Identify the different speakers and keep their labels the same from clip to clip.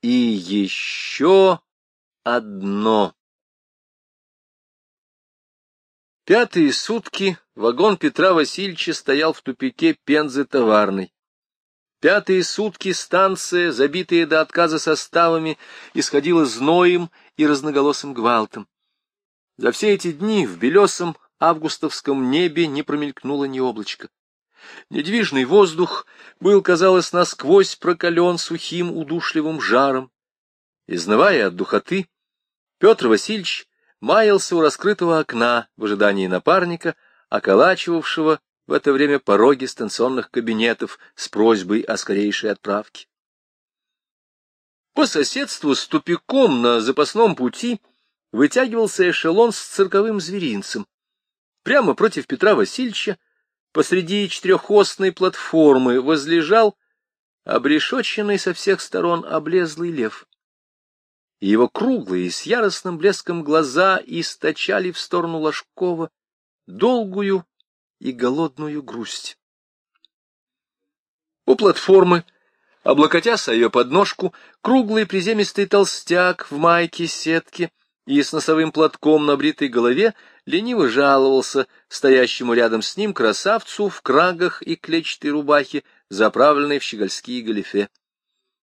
Speaker 1: И еще одно. Пятые сутки вагон Петра Васильевича стоял в тупике Пензы товарной. Пятые сутки станция, забитая до отказа составами, исходила зноем и разноголосым гвалтом. За все эти дни в белесом августовском небе не промелькнуло ни облачка. Недвижный воздух был, казалось, насквозь прокален сухим удушливым жаром. Изнывая от духоты, Петр Васильевич маялся у раскрытого окна в ожидании напарника, околачивавшего в это время пороги станционных кабинетов с просьбой о скорейшей отправке. По соседству с тупиком на запасном пути вытягивался эшелон с цирковым зверинцем. Прямо против Петра Васильевича посреди четырехосной платформы возлежал обрешоченный со всех сторон облезлый лев. Его круглые с яростным блеском глаза источали в сторону Ложкова долгую и голодную грусть. У платформы, облокотясь о ее подножку, круглый приземистый толстяк в майке сетки и с носовым платком на бритой голове лениво жаловался стоящему рядом с ним красавцу в крагах и клетчатой рубахе, заправленной в щегольские галифе.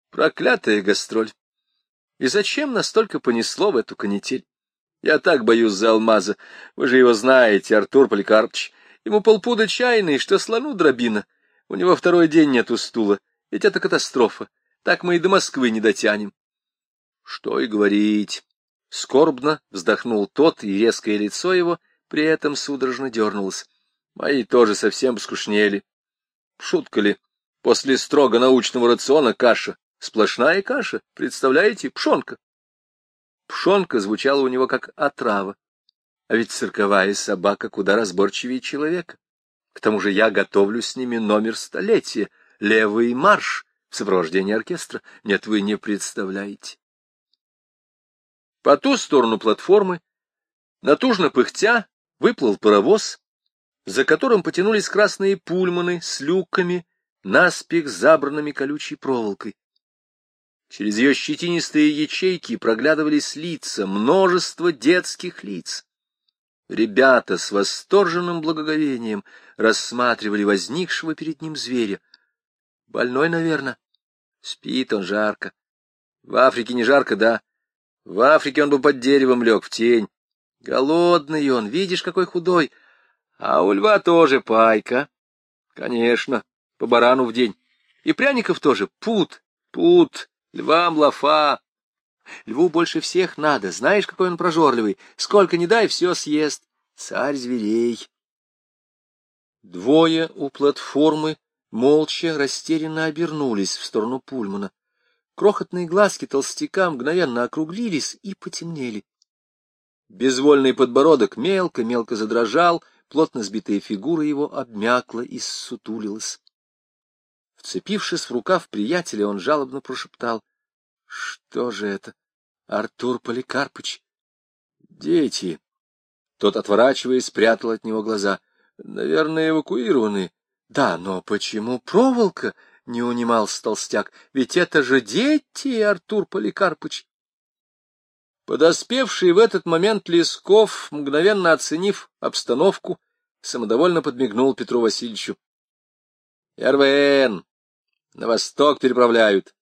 Speaker 1: Проклятая гастроль! И зачем настолько понесло в эту канитель? Я так боюсь за алмаза. Вы же его знаете, Артур Поликарпович. Ему полпуда чайный, что слону дробина. У него второй день нету стула. Ведь это катастрофа. Так мы и до Москвы не дотянем. Что и говорить. Скорбно вздохнул тот, и резкое лицо его при этом судорожно дернулось. Мои тоже совсем скучнели. Шутка ли? После строго научного рациона каша. Сплошная каша, представляете, пшонка. Пшонка звучала у него как отрава. А ведь цирковая собака куда разборчивее человека. К тому же я готовлю с ними номер столетия, левый марш в сопровождении оркестра. Нет, вы не представляете. По ту сторону платформы, натужно пыхтя, выплыл паровоз, за которым потянулись красные пульманы с люками, наспех забранными колючей проволокой. Через ее щетинистые ячейки проглядывались лица, множество детских лиц. Ребята с восторженным благоговением рассматривали возникшего перед ним зверя. Больной, наверное. Спит он жарко. В Африке не жарко, да. В Африке он бы под деревом лег, в тень. Голодный он, видишь, какой худой. А у льва тоже пайка. Конечно, по барану в день. И пряников тоже. Пут, пут. Львам лафа. Льву больше всех надо. Знаешь, какой он прожорливый. Сколько не дай, все съест. Царь зверей. Двое у платформы молча, растерянно обернулись в сторону Пульмана. Крохотные глазки толстяка мгновенно округлились и потемнели. Безвольный подбородок мелко-мелко задрожал, плотно сбитая фигура его обмякла и ссутулилась. Вцепившись в рукав приятеля, он жалобно прошептал. — Что же это? Артур Поликарпыч? — Дети. Тот, отворачиваясь, спрятал от него глаза. — Наверное, эвакуированы. — Да, но почему проволока? — не унимался толстяк. — Ведь это же дети, Артур Поликарпыч. Подоспевший в этот момент Лесков, мгновенно оценив обстановку, самодовольно подмигнул Петру Васильевичу. — РВН! На восток переправляют.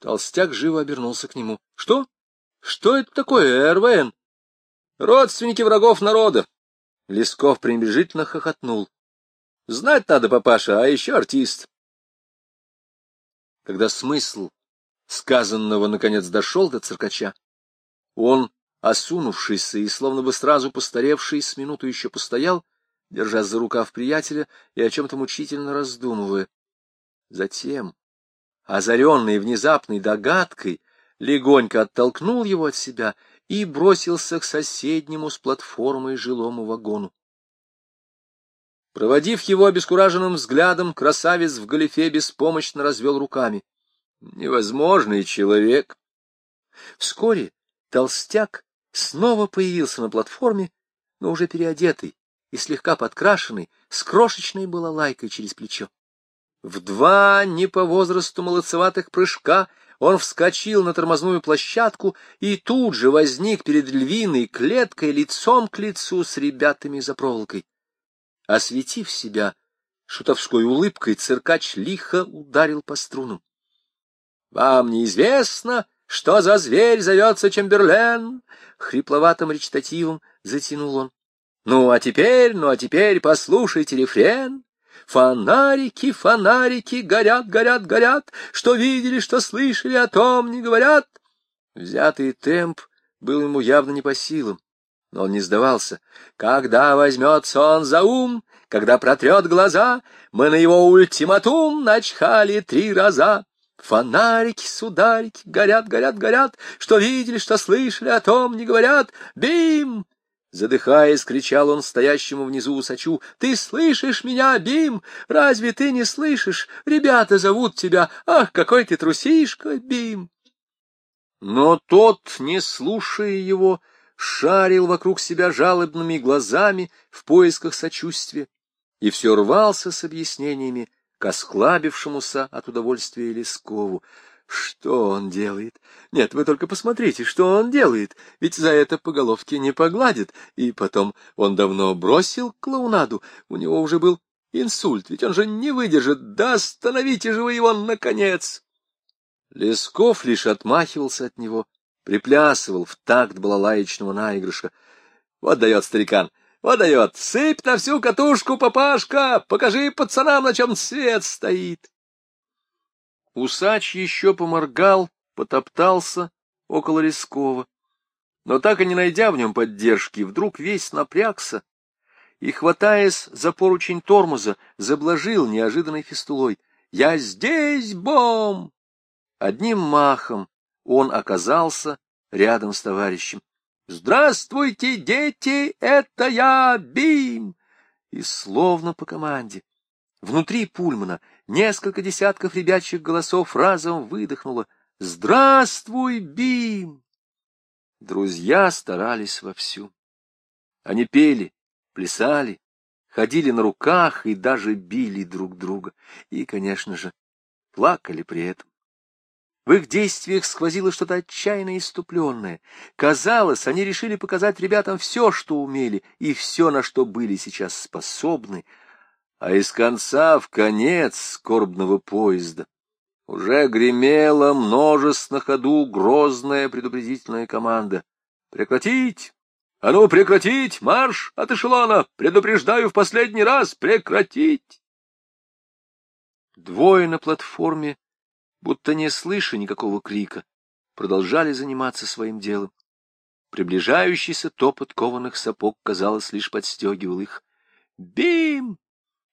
Speaker 1: Толстяк живо обернулся к нему. — Что? Что это такое, РВН? — Родственники врагов народа. Лесков пренебрежительно хохотнул. — Знать надо, папаша, а еще артист. Когда смысл сказанного наконец дошел до циркача, он, осунувшийся и словно бы сразу постаревший, с минуту еще постоял, держась за рукав приятеля и о чем-то мучительно раздумывая. Затем, озаренный внезапной догадкой, легонько оттолкнул его от себя и бросился к соседнему с платформой жилому вагону. Проводив его обескураженным взглядом, красавец в галифе беспомощно развел руками. Невозможный человек. Вскоре толстяк снова появился на платформе, но уже переодетый и слегка подкрашенный, с крошечной балалайкой через плечо. В два не по возрасту молодцеватых прыжка он вскочил на тормозную площадку и тут же возник перед львиной клеткой лицом к лицу с ребятами за проволокой. Осветив себя шутовской улыбкой, циркач лихо ударил по струнам. — Вам неизвестно, что за зверь зовется Чемберлен? — хрипловатым речитативом затянул он. — Ну, а теперь, ну, а теперь послушайте рефрен. Фонарики, фонарики, горят, горят, горят, что видели, что слышали, о том не говорят. Взятый темп был ему явно не по силам, но он не сдавался. Когда возьмется он за ум, когда протрет глаза, мы на его ультиматум начхали три раза. Фонарики, сударики, горят, горят, горят, что видели, что слышали, о том не говорят. Бим! Задыхаясь, кричал он стоящему внизу усачу, — Ты слышишь меня, Бим? Разве ты не слышишь? Ребята зовут тебя. Ах, какой ты трусишка, Бим! Но тот, не слушая его, шарил вокруг себя жалобными глазами в поисках сочувствия и все рвался с объяснениями к осклабившемуся от удовольствия Лескову. Что он делает? Нет, вы только посмотрите, что он делает, ведь за это по головке не погладит. И потом он давно бросил клоунаду, у него уже был инсульт, ведь он же не выдержит. Да остановите же вы его, наконец! Лесков лишь отмахивался от него, приплясывал в такт балалаечного наигрыша. Вот дает старикан, вот дает, сыпь на всю катушку, папашка, покажи пацанам, на чем свет стоит. Усач еще поморгал, потоптался около Лескова, но так и не найдя в нем поддержки, вдруг весь напрягся и, хватаясь за поручень тормоза, заблажил неожиданной фистулой. «Я здесь, бом!» Одним махом он оказался рядом с товарищем. «Здравствуйте, дети, это я, Бим!» И словно по команде Внутри Пульмана несколько десятков ребячих голосов разом выдохнуло «Здравствуй, Бим!». Друзья старались вовсю. Они пели, плясали, ходили на руках и даже били друг друга. И, конечно же, плакали при этом. В их действиях сквозило что-то отчаянно иступленное. Казалось, они решили показать ребятам все, что умели, и все, на что были сейчас способны — а из конца в конец скорбного поезда уже гремела множество на ходу грозная предупредительная команда. «Прекратить! А ну, прекратить! Марш от эшелона! Предупреждаю в последний раз! Прекратить!» Двое на платформе, будто не слыша никакого крика, продолжали заниматься своим делом. Приближающийся топот кованых сапог, казалось, лишь подстегивал их. «Бим!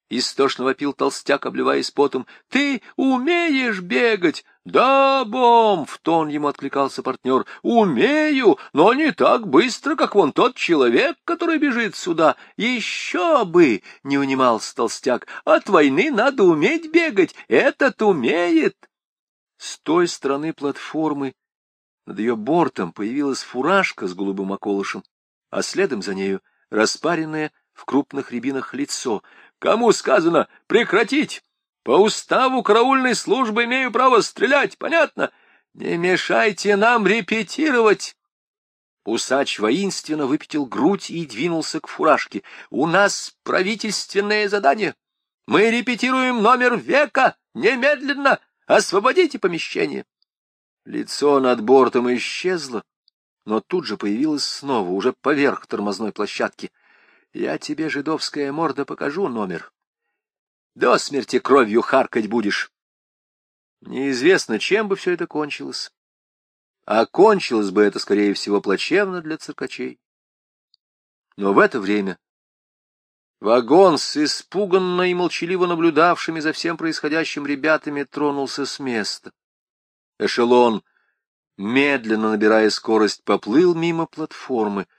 Speaker 1: Истошно вопил толстяк, обливаясь потом. — Ты умеешь бегать? — Да, бом! — в тон ему откликался партнер. — Умею, но не так быстро, как вон тот человек, который бежит сюда. Еще бы! — не унимался толстяк. — От войны надо уметь бегать. Этот умеет. С той стороны платформы над ее бортом появилась фуражка с голубым околышем, а следом за нею распаренное в крупных рябинах лицо — Кому сказано прекратить? По уставу караульной службы имею право стрелять, понятно? Не мешайте нам репетировать. Усач воинственно выпятил грудь и двинулся к фуражке. У нас правительственное задание. Мы репетируем номер века. Немедленно освободите помещение. Лицо над бортом исчезло, но тут же появилось снова, уже поверх тормозной площадки. Я тебе, жидовская морда, покажу номер. До смерти кровью харкать будешь. Неизвестно, чем бы все это кончилось. А кончилось бы это, скорее всего, плачевно для циркачей. Но в это время вагон с испуганно и молчаливо наблюдавшими за всем происходящим ребятами тронулся с места. Эшелон, медленно набирая скорость, поплыл мимо платформы —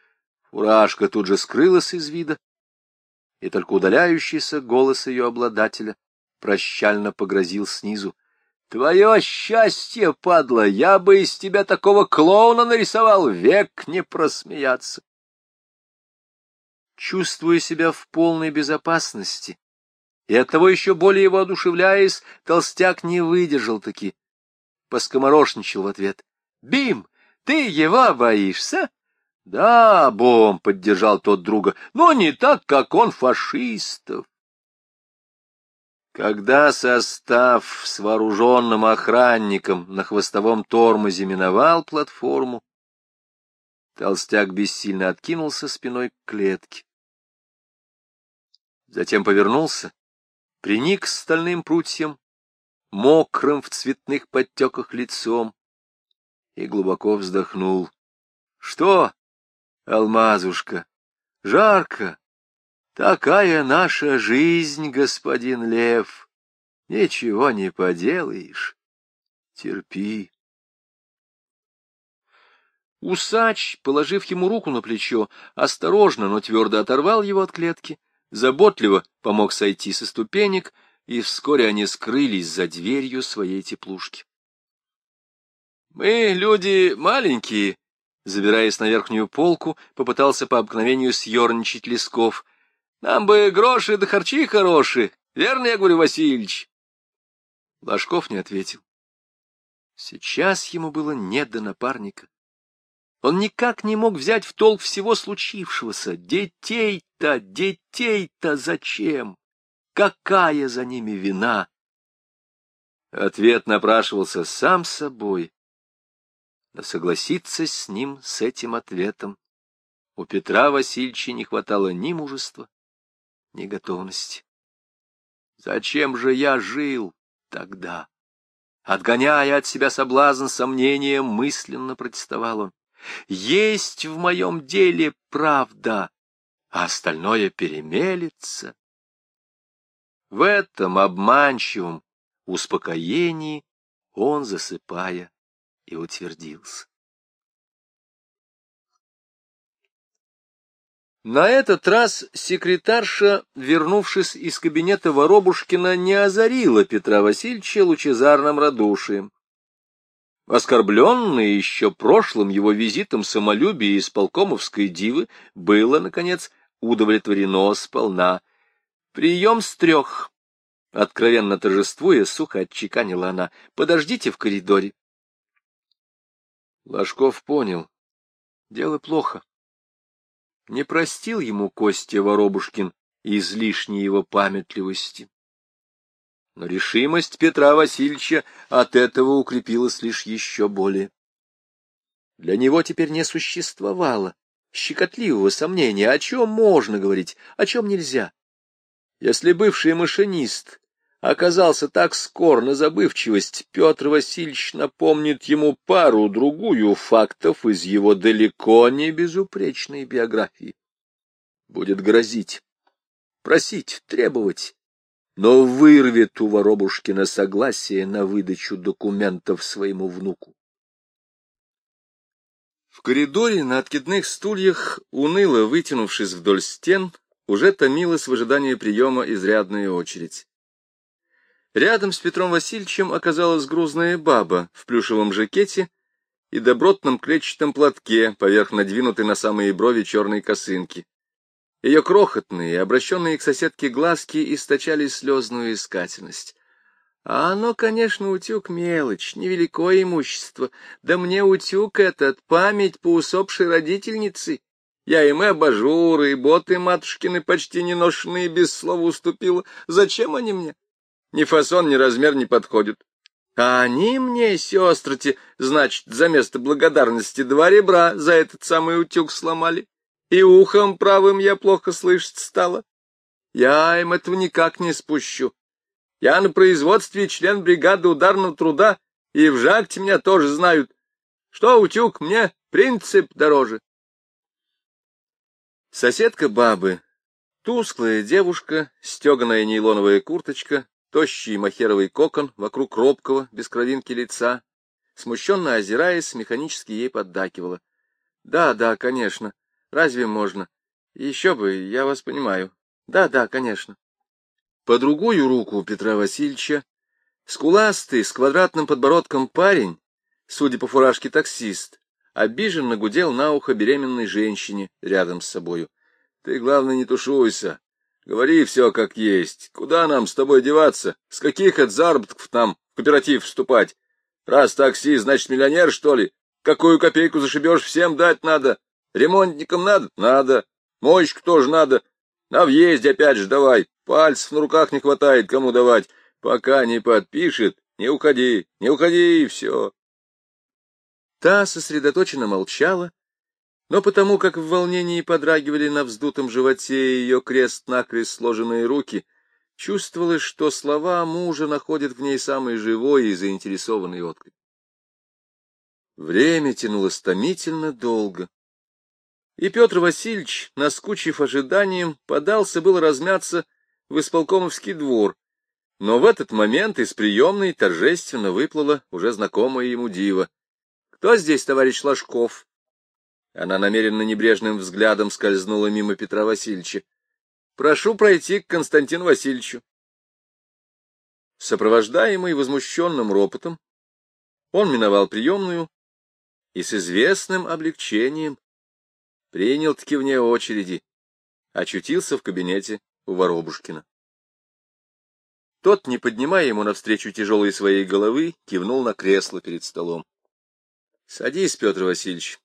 Speaker 1: Фуражка тут же скрылась из вида, и только удаляющийся голос ее обладателя прощально погрозил снизу. — Твое счастье, падла! Я бы из тебя такого клоуна нарисовал, век не просмеяться! Чувствуя себя в полной безопасности и оттого еще более воодушевляясь, толстяк не выдержал таки. поскоморошничал в ответ. — Бим, ты его боишься? — Да, Бом, — поддержал тот друга, — но не так, как он фашистов. Когда состав с вооруженным охранником на хвостовом тормозе миновал платформу, толстяк бессильно откинулся спиной к клетке. Затем повернулся, приник к стальным прутьям, мокрым в цветных подтеках лицом, и глубоко вздохнул. — Что, алмазушка, жарко? Такая наша жизнь, господин Лев. Ничего не поделаешь. Терпи. Усач, положив ему руку на плечо, осторожно, но твердо оторвал его от клетки, заботливо помог сойти со ступенек, и вскоре они скрылись за дверью своей теплушки. «Мы люди маленькие», — забираясь на верхнюю полку, попытался по обыкновению съерничать Лесков — нам бы гроши да харчи хорошие, верно я говорю, Васильевич? Ложков не ответил. Сейчас ему было не до напарника. Он никак не мог взять в толк всего случившегося. Детей-то, детей-то зачем? Какая за ними вина? Ответ напрашивался сам собой. Но согласиться с ним, с этим ответом, у Петра Васильевича не хватало ни мужества, неготовности. Зачем же я жил тогда? Отгоняя от себя соблазн сомнения, мысленно протестовал он. Есть в моем деле правда, а остальное перемелется. В этом обманчивом успокоении он, засыпая, и утвердился. На этот раз секретарша, вернувшись из кабинета Воробушкина, не озарила Петра Васильевича лучезарным радушием. Оскорбленный еще прошлым его визитом самолюбие исполкомовской дивы было, наконец, удовлетворено сполна. Прием с трех. Откровенно торжествуя, сухо отчеканила она. Подождите в коридоре. Ложков понял. Дело плохо. Не простил ему Костя Воробушкин излишней его памятливости. Но решимость Петра Васильевича от этого укрепилась лишь еще более. Для него теперь не существовало щекотливого сомнения, о чем можно говорить, о чем нельзя. Если бывший машинист оказался так скор на забывчивость, Петр Васильевич напомнит ему пару-другую фактов из его далеко не безупречной биографии. Будет грозить, просить, требовать, но вырвет у Воробушкина согласие на выдачу документов своему внуку. В коридоре на откидных стульях, уныло вытянувшись вдоль стен, уже томилась в ожидании приема изрядная очередь. Рядом с Петром Васильевичем оказалась грузная баба в плюшевом жакете и добротном клетчатом платке поверх надвинутой на самые брови черной косынки. Ее крохотные, обращенные к соседке глазки, источали слезную искательность. А оно, конечно, утюг мелочь, невеликое имущество. Да мне утюг этот, память по усопшей родительнице. Я им и абажуры, и боты матушкины почти не без слова уступила. Зачем они мне? Ни фасон, ни размер не подходят. А они мне, сестры значит, за место благодарности два ребра за этот самый утюг сломали. И ухом правым я плохо слышать стала. Я им этого никак не спущу. Я на производстве член бригады ударного труда, и в жакте меня тоже знают. Что утюг мне принцип дороже. Соседка бабы, тусклая девушка, стеганая нейлоновая курточка, тощий махеровый кокон вокруг робкого, без кровинки лица, смущенно озираясь, механически ей поддакивала. — Да, да, конечно. Разве можно? Еще бы, я вас понимаю. Да, да, конечно. По другую руку Петра Васильевича скуластый, с квадратным подбородком парень, судя по фуражке таксист, обиженно гудел на ухо беременной женщине рядом с собою. — Ты, главное, не тушуйся. Говори все как есть. Куда нам с тобой деваться? С каких от заработков нам в кооператив вступать?
Speaker 2: Раз такси, значит, миллионер, что ли? Какую копейку зашибешь, всем дать надо. Ремонтникам надо? Надо. Мойщику тоже надо. На въезде опять же давай. Пальцев на руках не хватает, кому давать. Пока не подпишет, не уходи, не уходи, и все.
Speaker 1: Та сосредоточенно молчала, но потому как в волнении подрагивали на вздутом животе ее крест-накрест сложенные руки, чувствовалось, что слова мужа находят в ней самый живой и заинтересованный отклик. Время тянулось томительно долго. И Петр Васильевич, наскучив ожиданием, подался было размяться в исполкомовский двор, но в этот момент из приемной торжественно выплыла уже знакомая ему дива. — Кто здесь, товарищ Ложков? Она намеренно небрежным взглядом скользнула мимо Петра Васильевича. — Прошу пройти к Константину Васильевичу. Сопровождаемый возмущенным ропотом, он миновал приемную и с известным облегчением принял-таки вне очереди, очутился в кабинете у Воробушкина. Тот, не поднимая ему навстречу тяжелой своей головы, кивнул на кресло перед столом. — Садись, Петр Васильевич.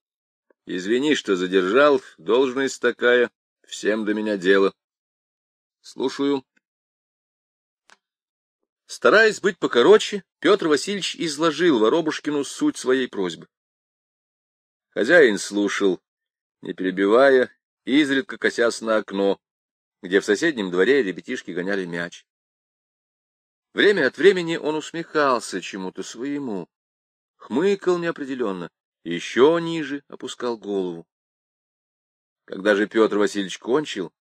Speaker 1: Извини, что задержал, должность такая, всем до меня дело. — Слушаю. Стараясь быть покороче, Петр Васильевич изложил Воробушкину суть своей просьбы. Хозяин слушал, не перебивая, изредка косясь на окно, где в соседнем дворе ребятишки гоняли мяч. Время от времени он усмехался чему-то своему, хмыкал неопределенно, еще ниже опускал голову. Когда же Петр Васильевич кончил,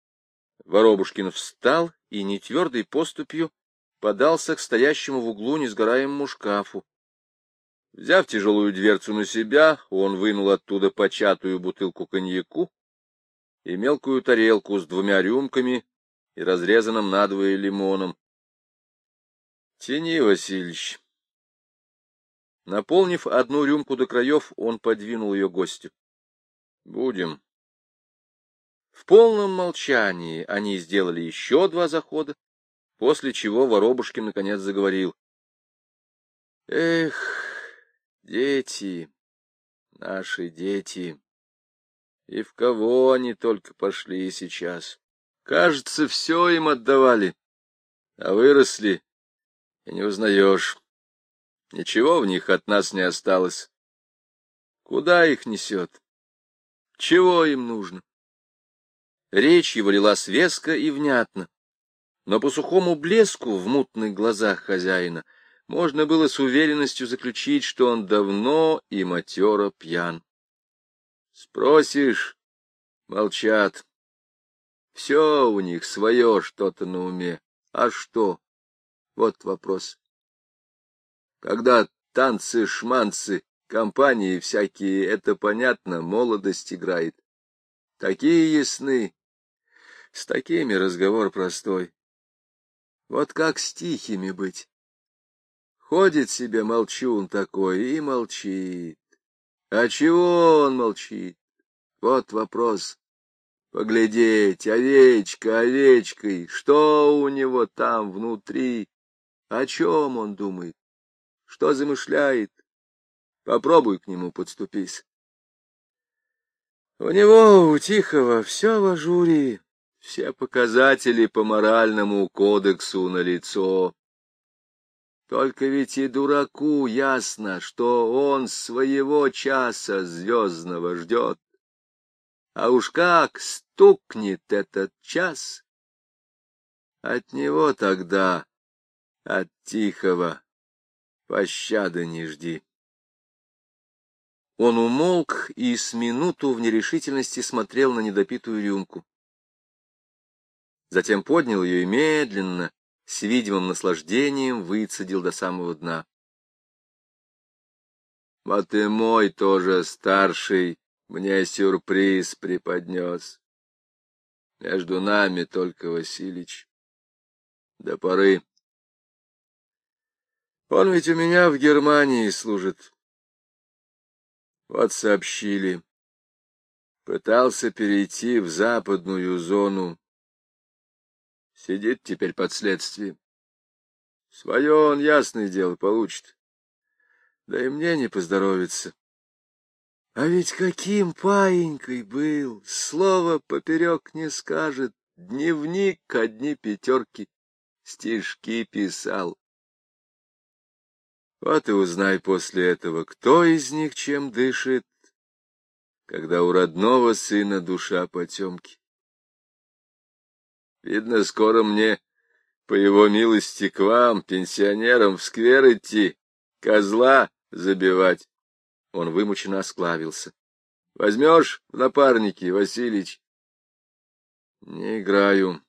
Speaker 1: Воробушкин встал и нетвердой поступью подался к стоящему в углу несгораемому шкафу. Взяв тяжелую дверцу на себя, он вынул оттуда початую бутылку коньяку и мелкую тарелку с двумя рюмками и разрезанным надвое лимоном. — Тяни, Васильевич. Наполнив одну рюмку до краев, он подвинул ее гостю. — Будем. В полном молчании они сделали еще два захода, после чего Воробушкин наконец заговорил. — Эх... Дети, наши дети. И в кого они только пошли сейчас. Кажется, все им отдавали, а выросли, и не узнаешь. Ничего в них от нас не осталось. Куда их несет? Чего им нужно? Речь его лилась веско и внятно, но по сухому блеску в мутных глазах хозяина — можно было с уверенностью заключить, что он давно и матеро пьян. Спросишь — молчат. Все у них свое что-то на уме. А что? Вот вопрос. Когда танцы-шманцы, компании всякие, это понятно, молодость играет. Такие ясны. С такими разговор простой. Вот как с тихими быть? Ходит себе молчун такой и молчит. А чего он молчит? Вот вопрос. Поглядеть, овечка, овечкой, что у него там внутри? О чем он думает? Что замышляет? Попробуй к нему подступись. У него, у Тихого, все в ажуре, все показатели по моральному кодексу на лицо. Только ведь и дураку ясно, что он своего часа звездного ждет. А уж как стукнет этот час, от него тогда, от тихого, пощады не жди. Он умолк и с минуту в нерешительности смотрел на недопитую рюмку. Затем поднял ее и медленно, с видимым наслаждением выцедил до самого дна. Вот и мой тоже старший мне сюрприз преподнес. Между нами только Василич. До поры. Он ведь у меня в Германии служит. Вот сообщили. Пытался перейти в западную зону Сидит теперь под следствием. Свое он, ясное дело, получит.
Speaker 2: да и мне не поздоровится. А ведь каким паинькой был, слово поперек не скажет, дневник одни пятерки, стишки писал. Вот и узнай после этого, кто из них чем дышит, когда у родного сына душа потемки. Видно, скоро мне, по его милости, к вам, пенсионерам, в сквер идти, козла забивать. Он вымученно осклавился. — Возьмешь в напарники, Василич? — Не играю,